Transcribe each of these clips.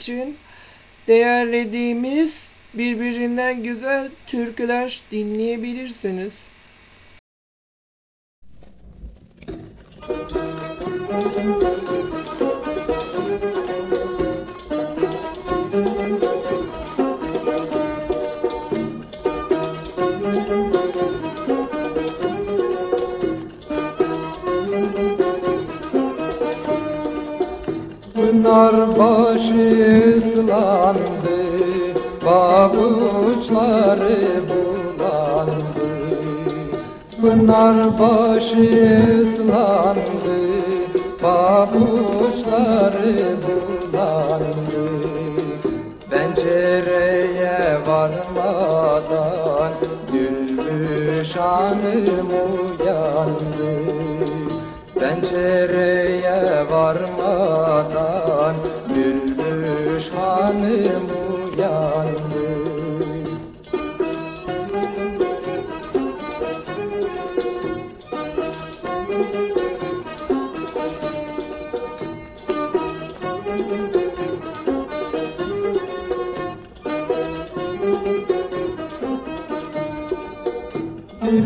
için değerlediğimiz birbirinden güzel türküler dinleyebilirsiniz.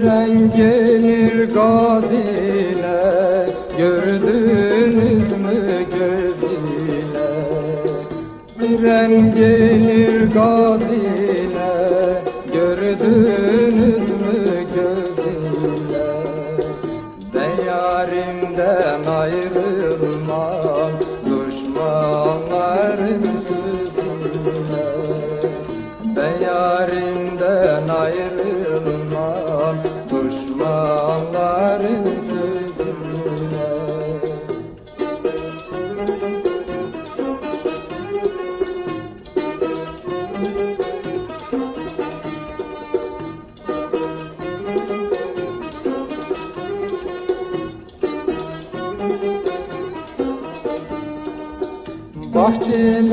Diren gelir gazile Gördünüz mü gözüyle Diren gelir gazile Gördünüz mü gözüyle Ben yarimden ayrılmam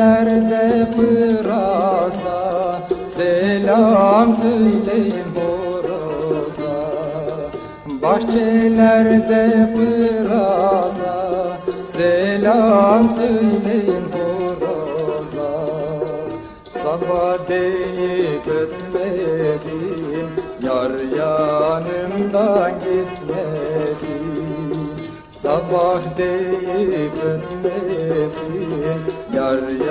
Bahçelerde pırasa Selam söyleyin horoza. Bahçelerde pırasa Selam söyleyin horoza. Sabah deyip ötmesin Yar yanımdan gitmesin. Sabah deyip ölmesin Yar yanımdan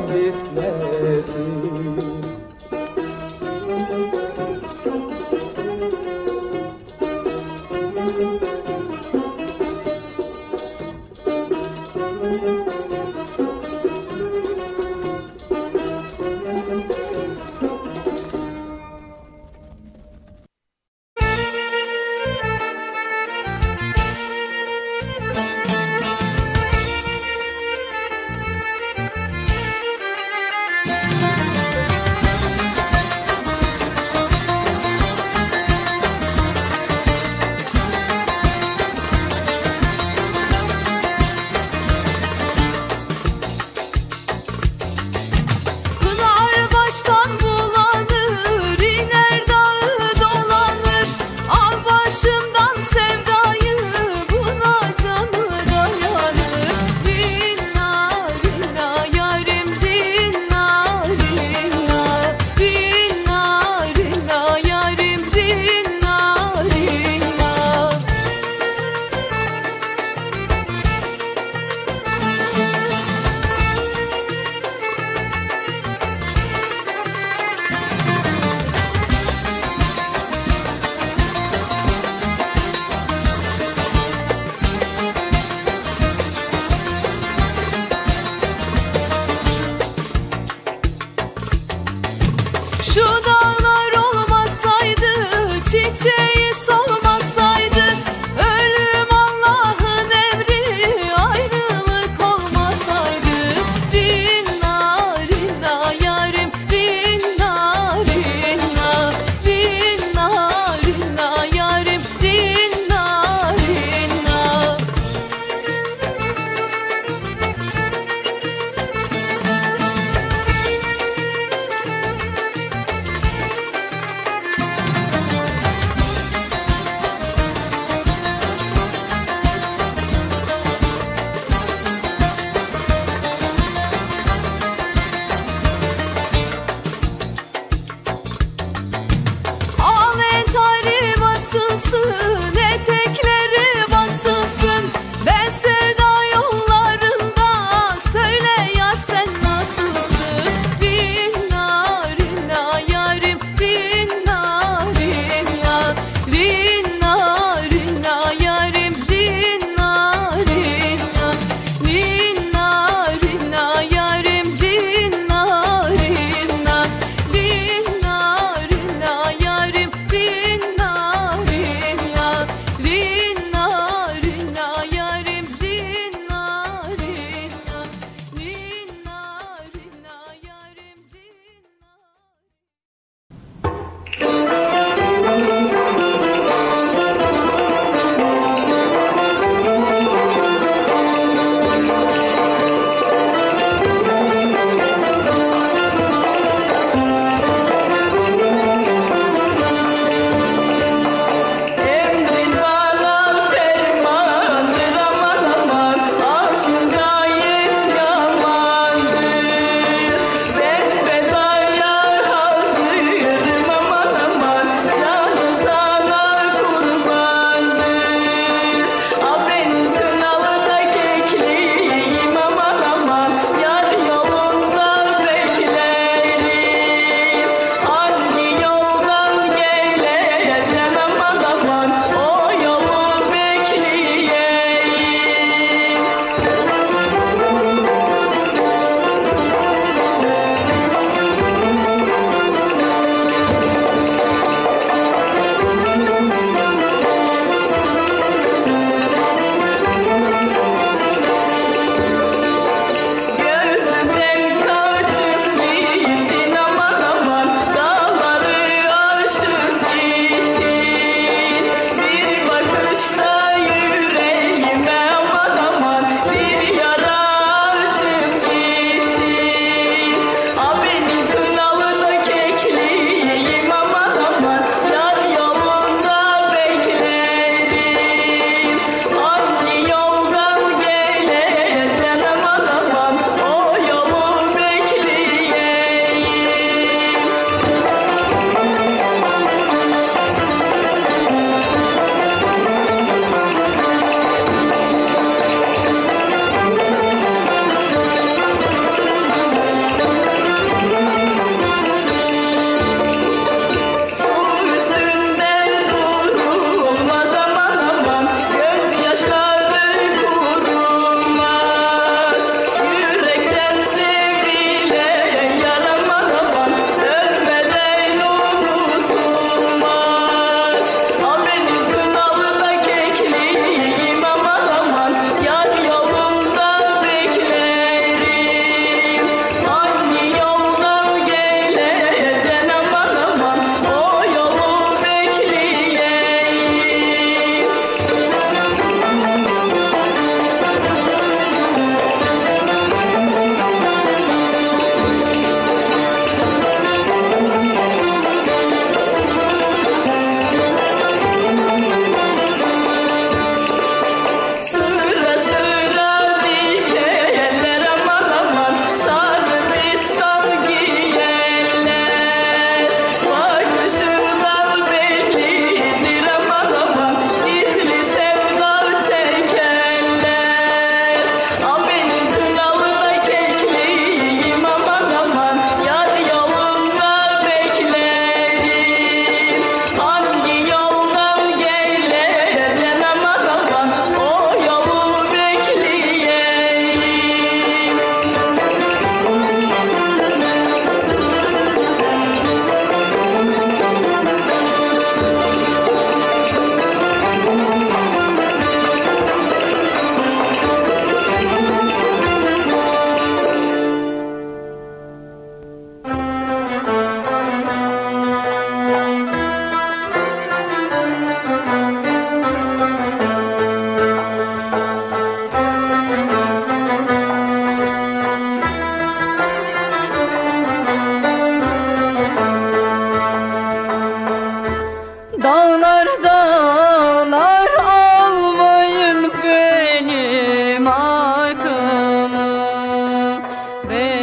Yeah.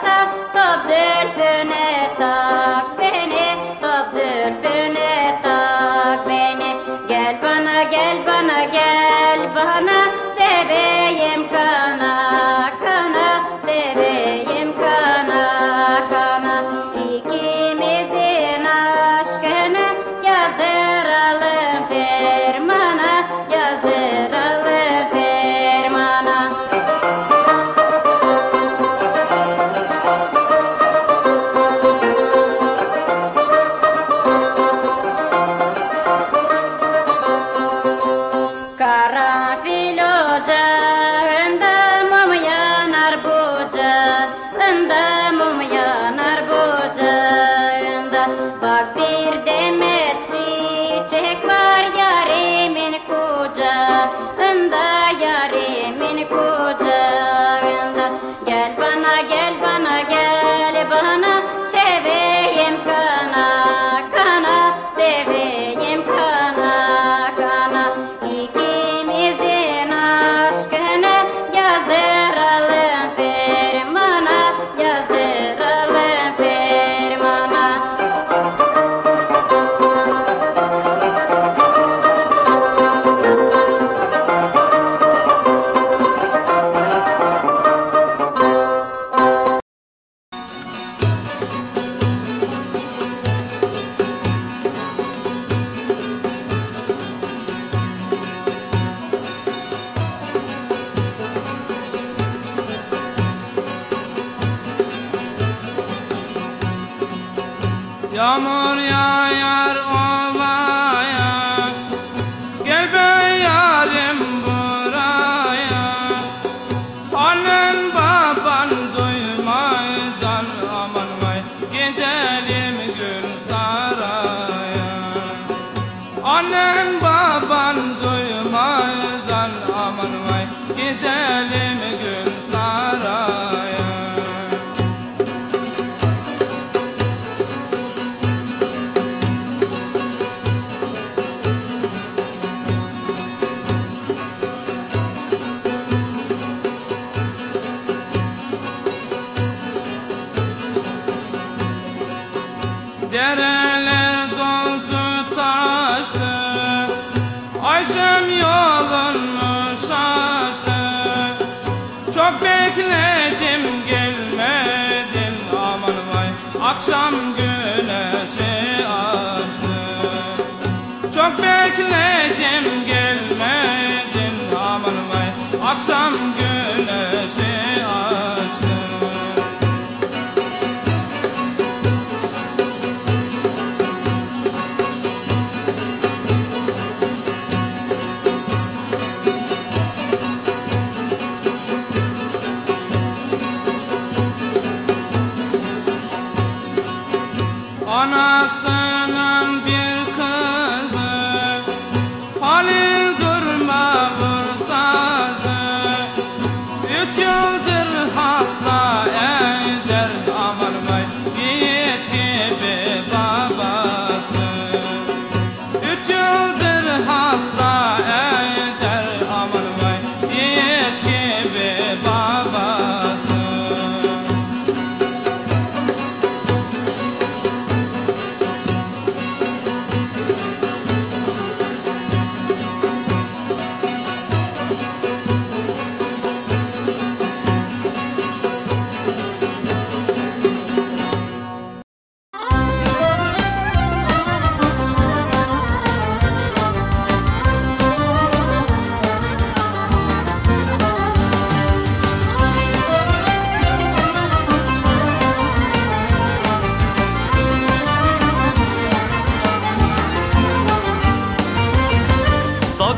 casa, top del.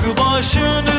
Başını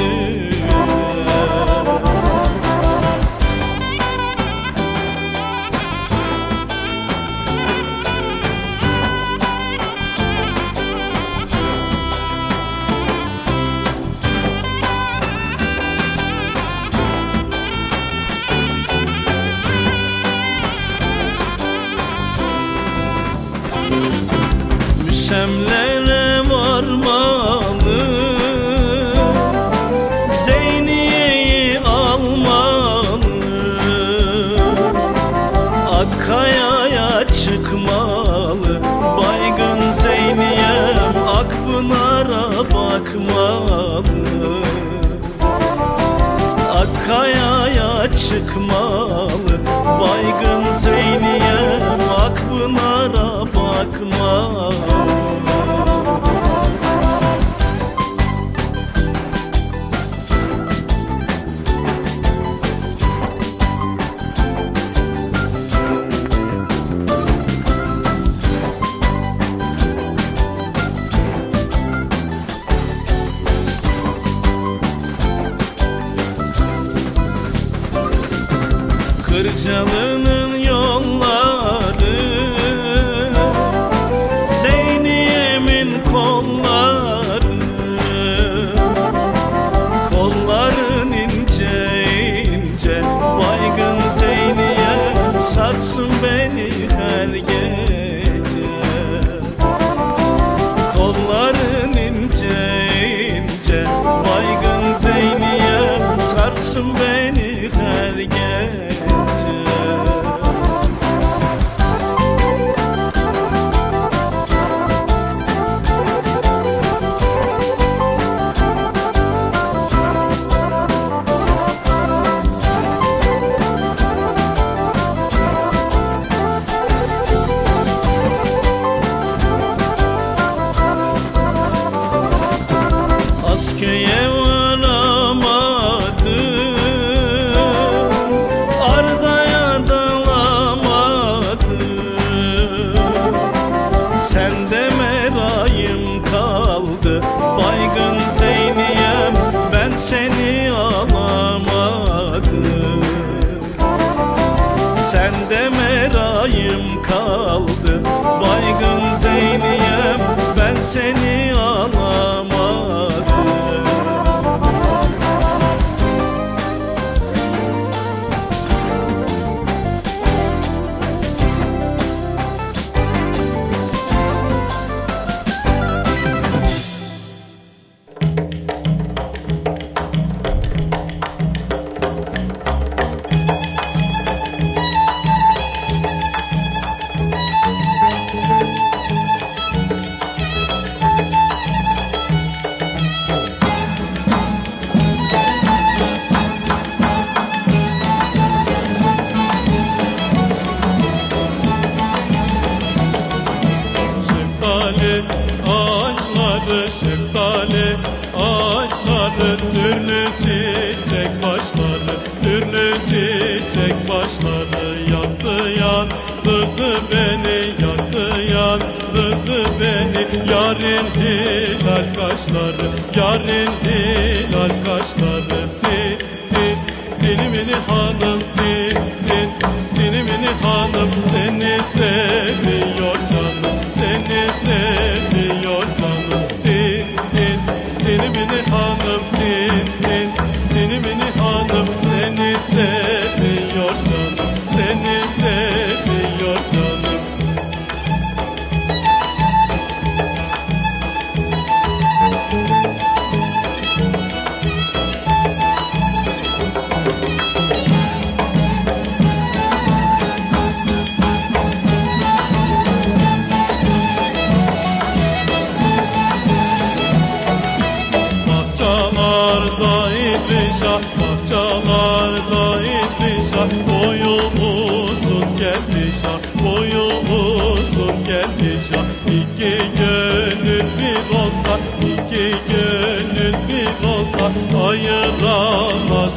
Seni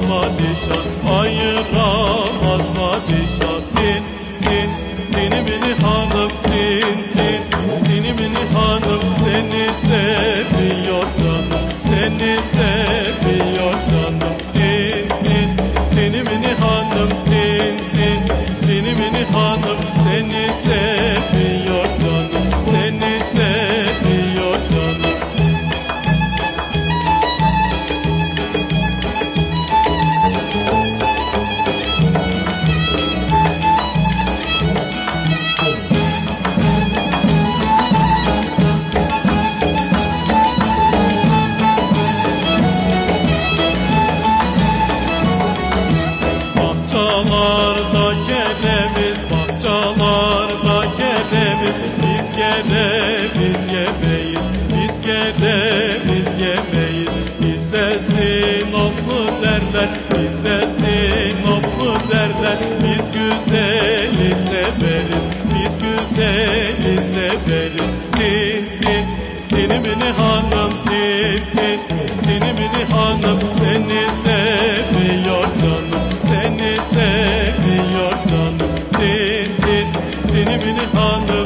Manisa beni hanım dip dip beni hanım? Seni seviyor canım. Seni seviyor canım. Dip dip Seni beni hanım?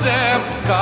them.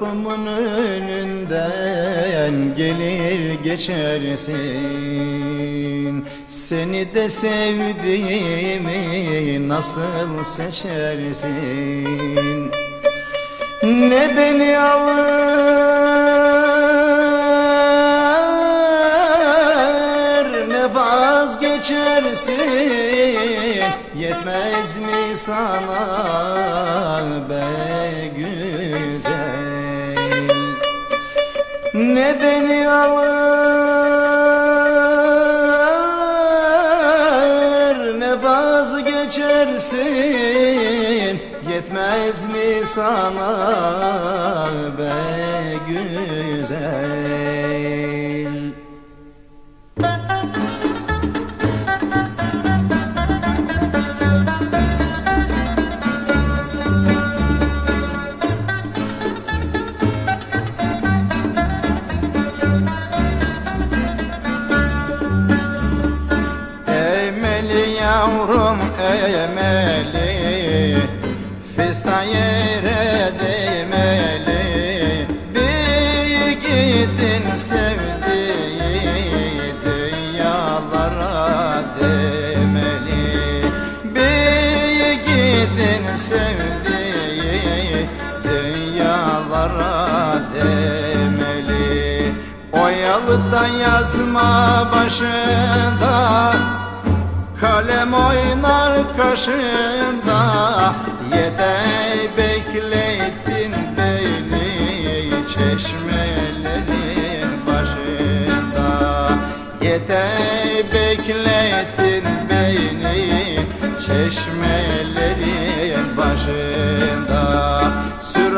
Kapımın önünden gelir geçersin. Seni de sevdiğimi nasıl seçersin? Ne beni alır ne vazgeçersin? Yetmez mi sana yere değmeli. Bir gidin sevdiği dünyalara demeli Bir gidin sevdiği dünyalara demeli Oyalıdan yazma başında Kalem oynar kaşında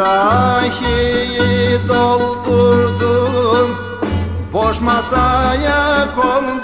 Sürahiyi doldurdum. Boş masaya kondurdum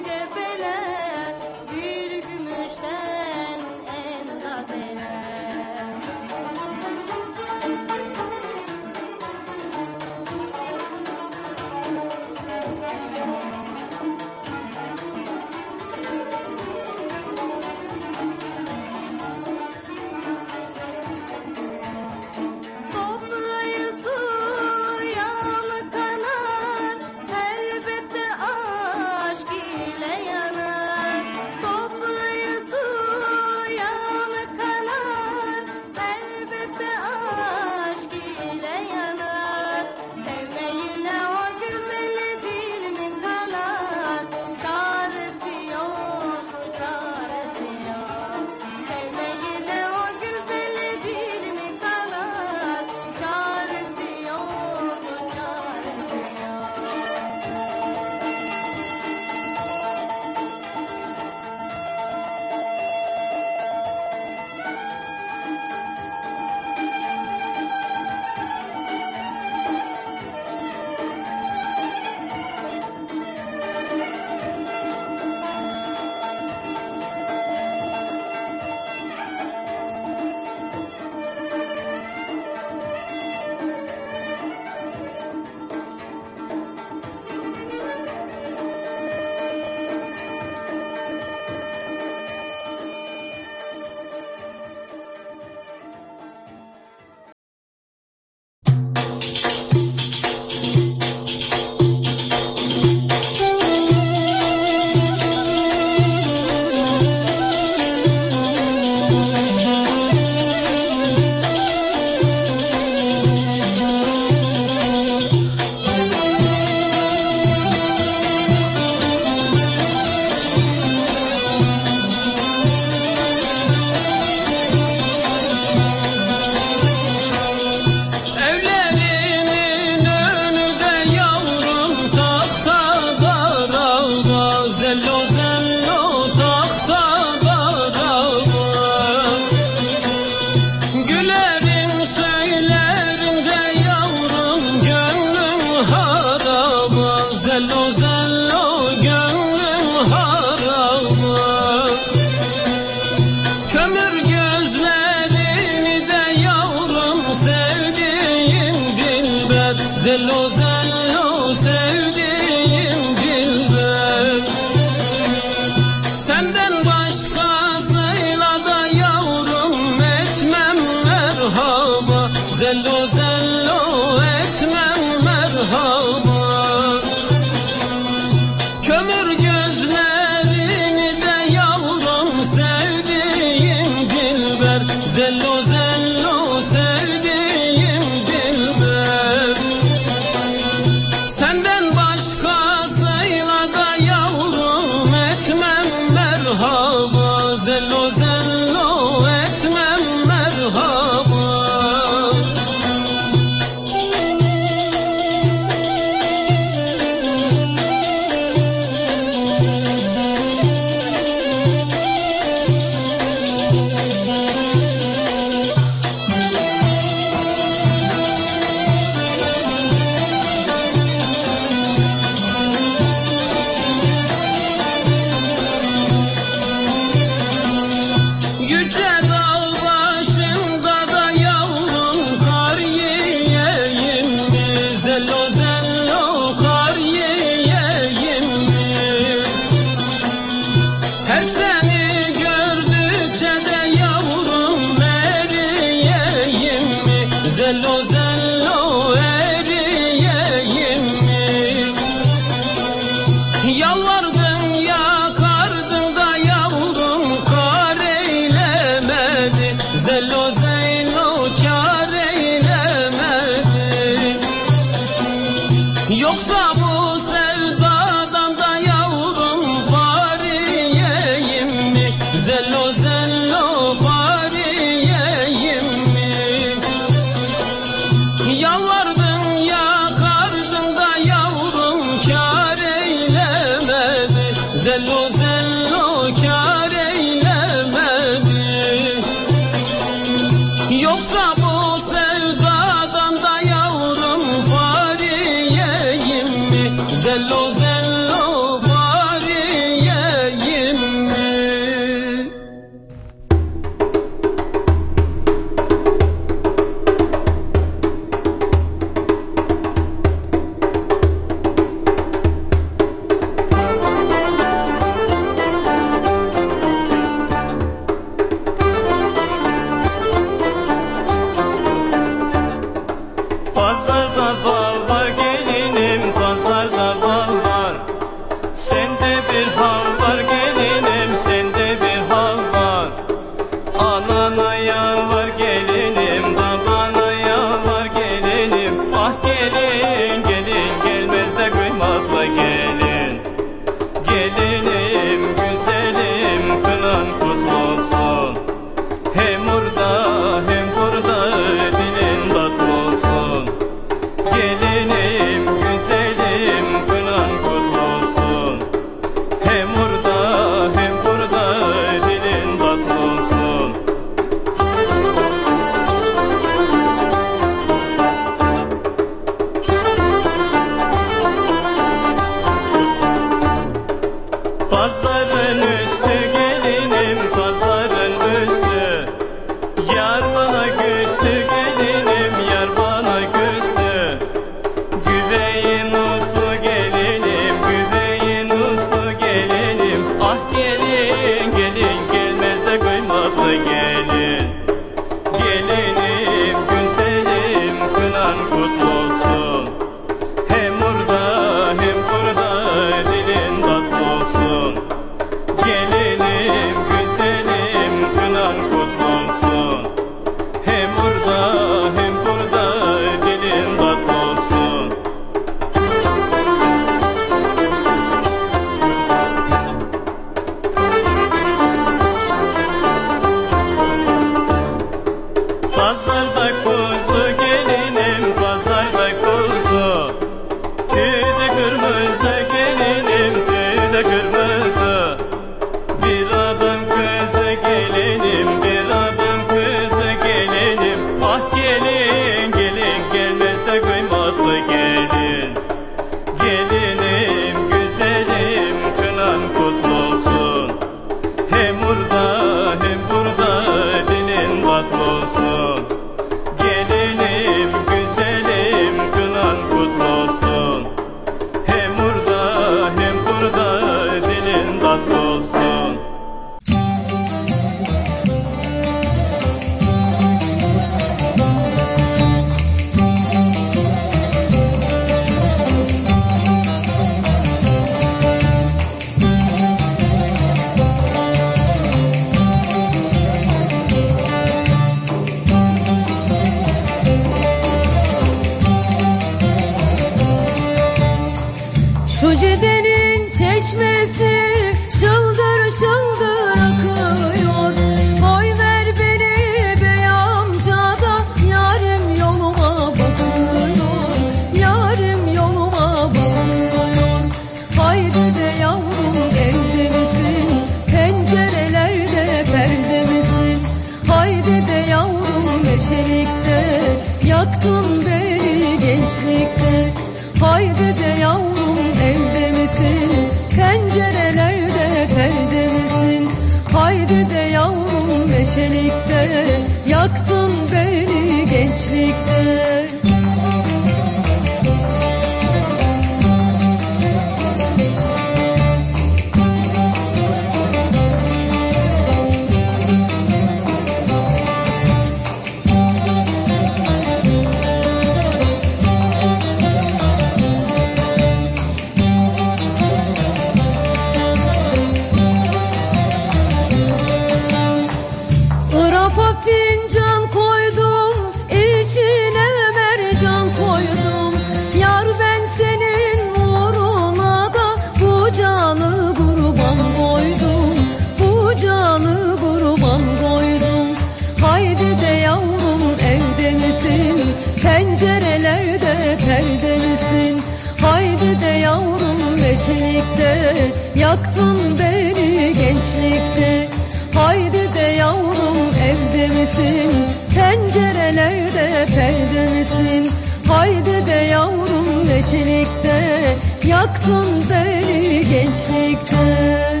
gençlikte Yaktın beni gençlikte. Haydi de yavrum evde misin? Pencerelerde perde misin? Haydi de yavrum neşelikte Yaktın beni gençlikte.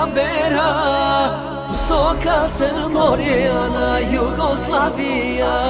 Canberra Pusto kalsın Moriana Yugoslavia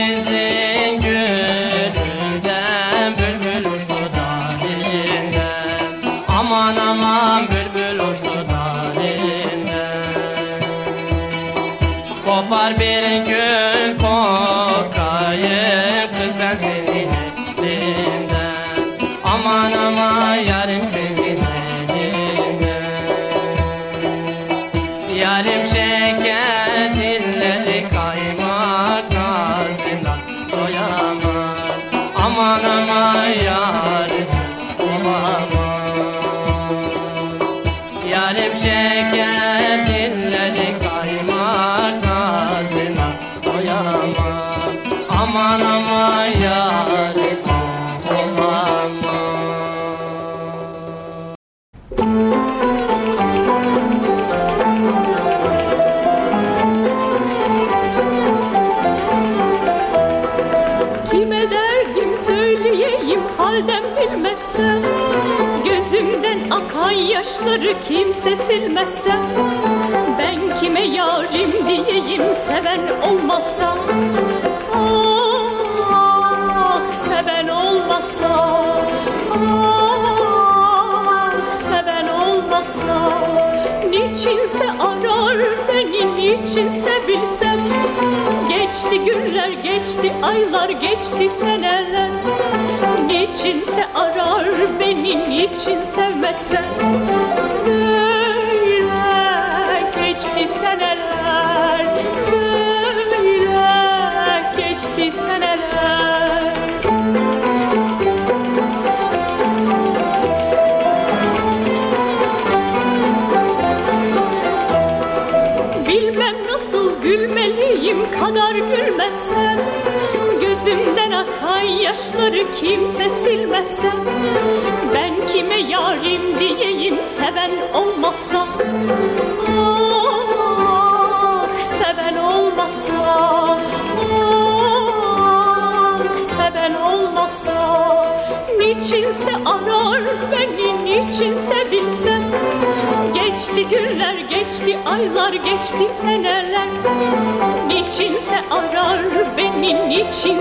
is it? bilmezsem Ben kime yarim diyeyim seven olmazsa Ah seven olmazsa Ah seven olmazsa Niçinse arar beni niçinse bilsem. Geçti günler geçti aylar geçti seneler. Niçinse arar beni niçin sevmezsen. Gözümden akan yaşları kimse silmezse Ben kime yarim diyeyim seven olmazsa Ah seven olmazsa Ah seven olmazsa Niçinse arar beni niçinse bilse Geçti günler, geçti aylar, geçti seneler. Niçinse arar beni, niçin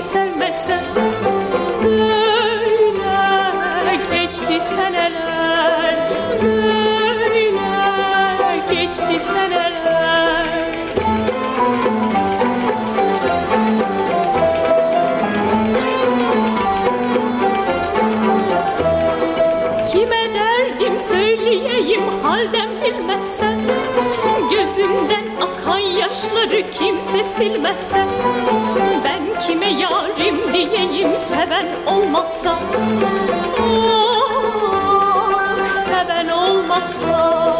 kimse silmezse Ben kime yarim diyeyim seven olmazsa? Ah seven olmazsa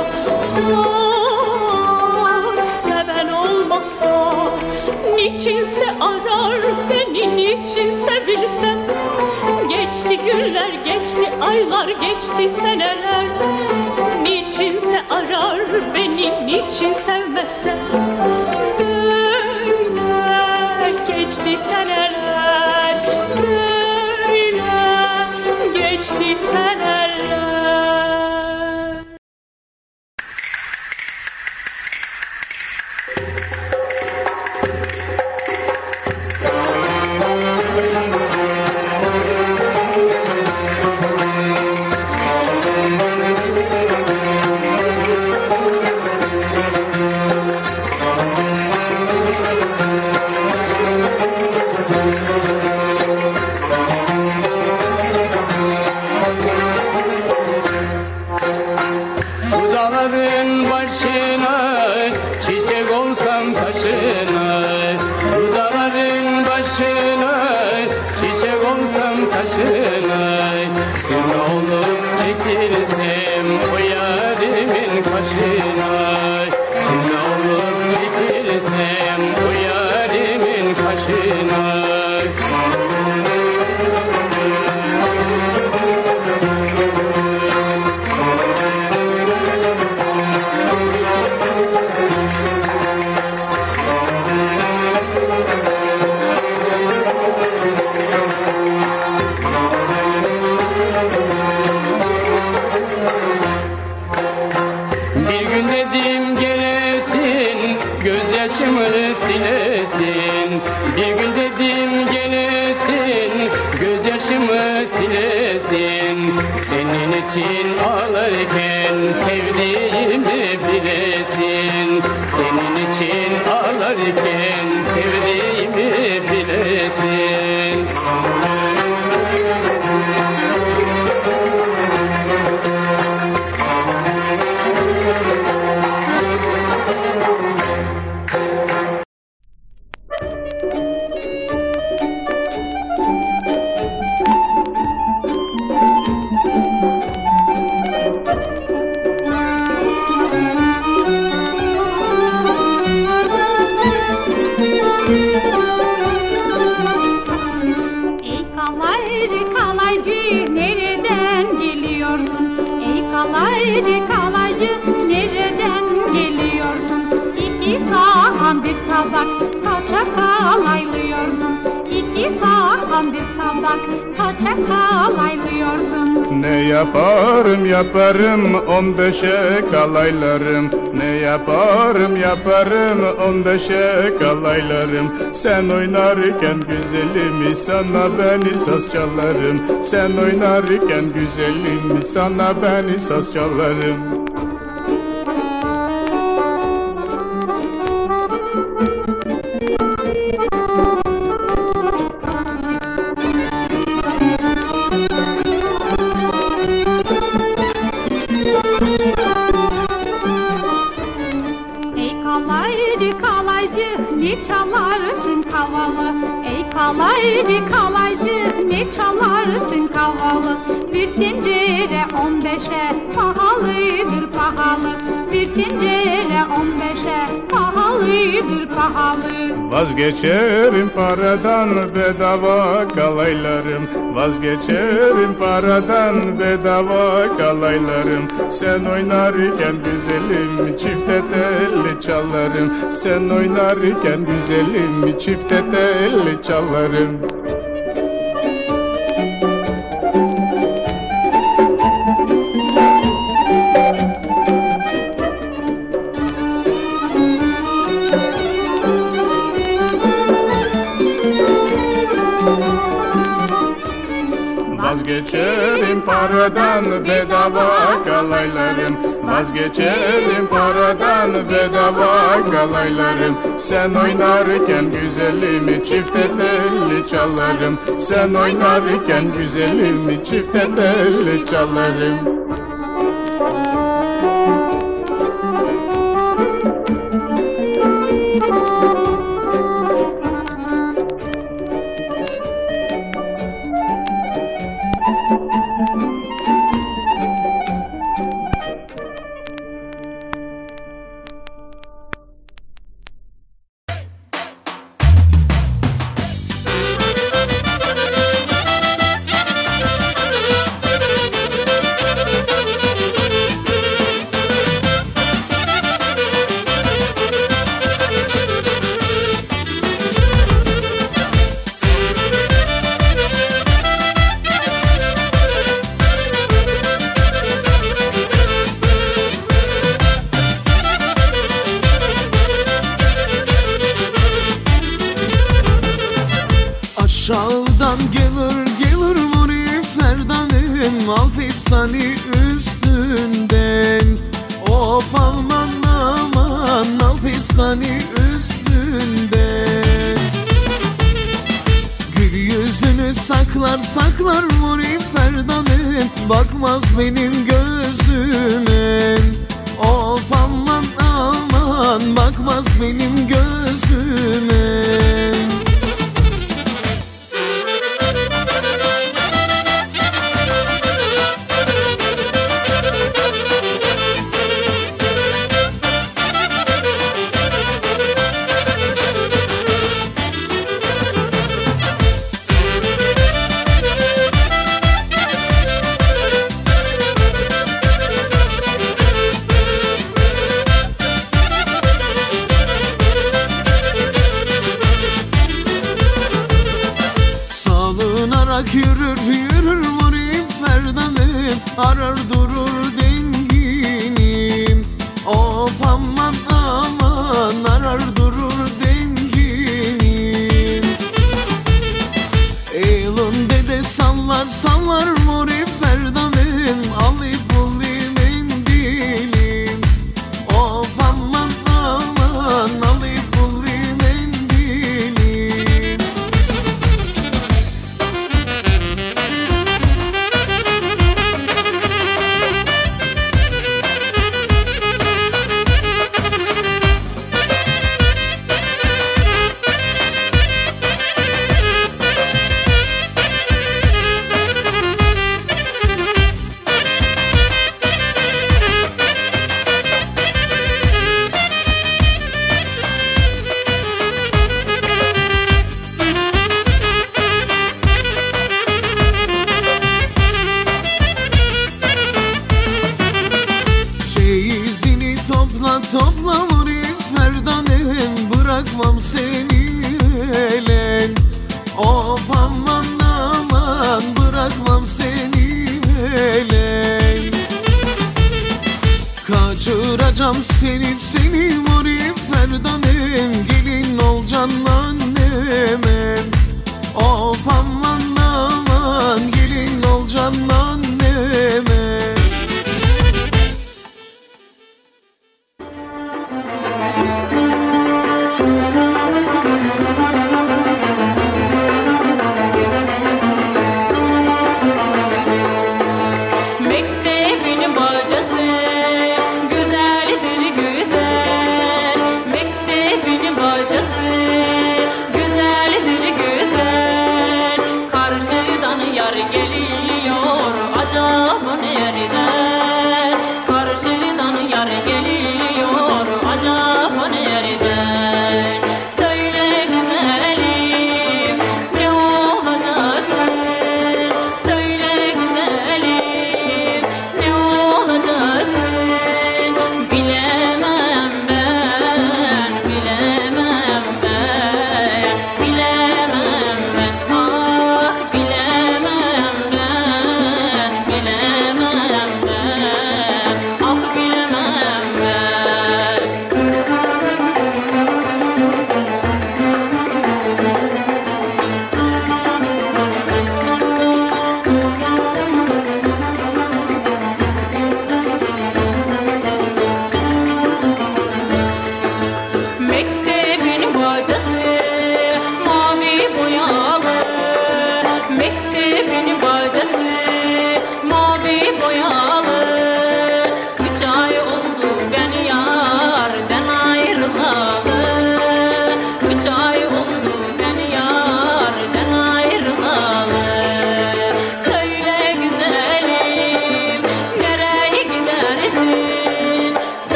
Ah seven olmazsa? Niçinse arar beni niçinse bilsem Geçti günler, geçti aylar, geçti seneler. Niçinse arar beni, niçin sevmezse geçti আসে yaparım on beşe kalaylarım. Sen oynarken güzelim sana beni saz çalarım. Sen oynarken güzelim sana beni saz çalarım Vazgeçerim paradan bedava kalaylarım. Vazgeçerim paradan bedava kalaylarım. Sen oynarken güzelim çifte telli çalarım. Sen oynarken güzelim çifte telli çalarım paradan bedava kalaylarım Vazgeçerim paradan bedava kalaylarım Sen oynarken güzelimi çifte telli çalarım. Sen oynarken güzelimi çifte telli çalarım Aşağıdan gelir gelir Muri Ferdan'ın Malfistani üstünden. Of aman aman Malfistani üstünden. Gül yüzünü saklar saklar Muri Ferdan'ın Bakmaz benim gözüme. Of aman aman Bakmaz benim gözüme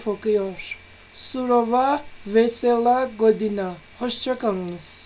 Daskalov okuyor. Surova Vesela Godina. Hoşçakalınız.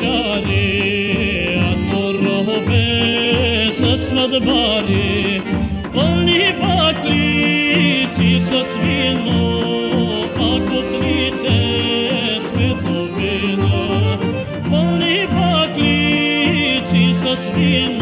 شالی تو روح به سسمد باری polni paklici so svino, pa koplite svetlo vino. Polni paklici so svino,